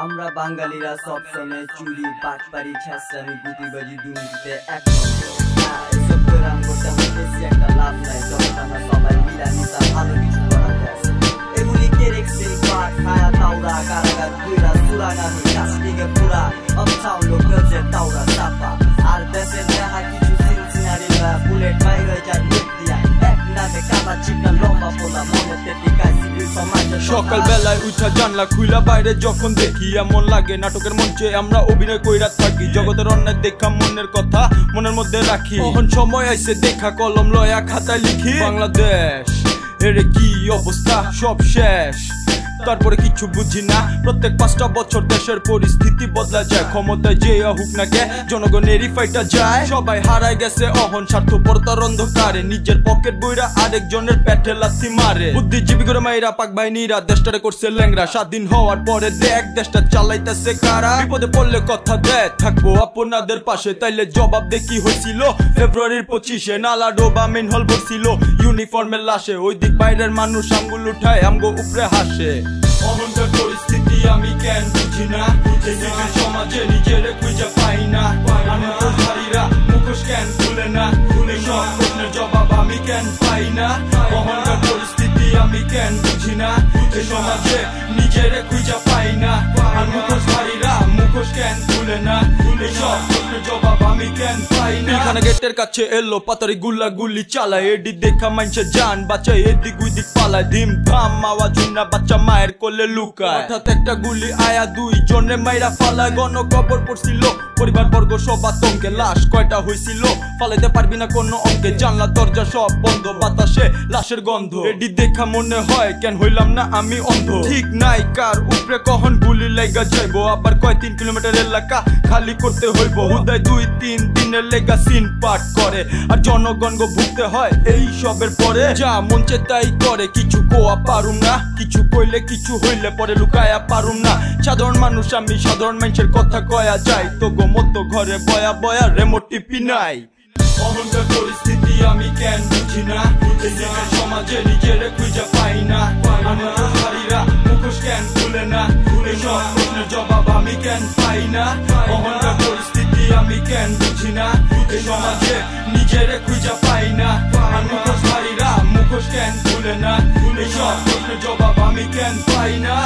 আমরা বাঙালিরা সব সময় চুরি পাটপাড়ি ছেঁচড়ামি গুটিবাজি দুর্নীতিতে এক। হ্যাঁ, এসব মিলামিশা ভালো পাট খায়া তাওরা কারাগার কুইরা সুরাগানি কাস্টিকে পুরা আর দেশের দেখা কিছু সিনসিনারি বুলেট সকাল বেলায় উঠা জানলা খুইলা বাইরে যখন দেখি এমন লাগে নাটকের মঞ্চে আমরা অভিনয় কইরা থাকি। জগতের অন্যায় দেখা মনের কথা মনের মধ্যে রাখি। এখন সময় আইসে দেখা কলম লয়া খাতায় লিখি। বাংলাদেশ এর কি অবস্থা? সব শেষ। তারপরে কিছু বুঝি না। প্রত্যেক পাঁচটা বছর দেশের পরিস্থিতি বদলা যায়। ক্ষমতায় যে হুক না কে, জনগণেরই ফাইটা যায়। সবাই হারায় গেছে অহন, স্বার্থপরতার অন্ধকারে। নিজের পকেট বইরা আরেকজনের পেটে লাথি মারে। বুদ্ধিজীবী করে মাইরা, পাক বাহিনীরা, দেশটারে করছে ল্যাংরা স্বাধীন হওয়ার পরে দেখ, দেশটা চালাইতেছে কারা? বিপদে পড়লে কথা দেয়, থাকব আপনাদের পাশে। তাইলে জবাব দেখি হয়েছিল? ফেব্রুয়ারির পঁচিশে নালা ডোবা মেন হল ভরছিল। ইউনিফর্মের লাশে, ওই দিক বাইরের মানুষ আঙ্গুল উঠায়, আমগো উপরে হাসে। অহংকার পরিস্থিতি আমি কেন বুঝি না সিভিল সমাজে নিজের খুঁজে পাই না আনন্দধারীরা মুখোশ কেন খুলে না খুলে সব জবাব আমি কেন পাই না অহংকার পরিস্থিতি আমি কেন বুঝি না এই সমাজে নিজের খুঁজে পাই না আর মুখোশধারীরা মুখোশ কেন খুলে না জবাব আমি কেন পাই না। এখানে গেটের কাছে এলো, পাতারি গুল্লা গুলি চালায়। এডি দেখা মানছে জান বাচ্চা এদিক উইদিক পালায়। ধিম ধাম আওয়াজ না বাচ্চা মায়ের কোলে লুকায়। হঠাৎ একটা গুলি আয়া দুই জনে মাইরা ফালায়। গণ কবর পড়ছিল, পরিবার বর্গ সব আতঙ্কে। লাশ কয়টা হইছিল, ফালাইতে পারবি না কোনো অঙ্কে। জানলা, দরজা সব বন্ধ, বাতাসে লাশের গন্ধ। এডি দেখা মনে হয়, কেন হইলাম না আমি অন্ধ। ঠিক নাই কার উপরে কখন গুলি লেগা যাইবো। আবার কয় তিন কিলোমিটার এলাকা খালি করতে হইব। উদয় দুই, তিন দিনের লেগা সিন পাঠ করে। আর জনগণ গো ভুগতে হয় এই সবের পরে। যা মঞ্চে তাই করে, কিছু কোয়া পারুম না। কিছু কইলে কিছু হইলে পরে লুকায়া পারুম না। সাধারণ মানুষ আমি, সাধারণ মানুষের কথা কয়া যায়। তো গো মতো ঘরে বয়া বয়া রেমোট টিপি নাই। অহংকার পরিস্থিতি আমি কেন বুঝি না। সমাজে নিজের খুঁজে পাই না। আনন্দধারীরা মুখোশ কেন খুলে না? সব প্রশ্নের জবাব আমি কেন পাই না? অহংকার পরিস্থিতি আমি কেন বুঝি না? এই সমাজে নিজের খুঁজে পাই না। আর মুখোশধারীরা মুখোশ কেন খুলে না? সব প্রশ্নের জবাব আমি কেন পাই না?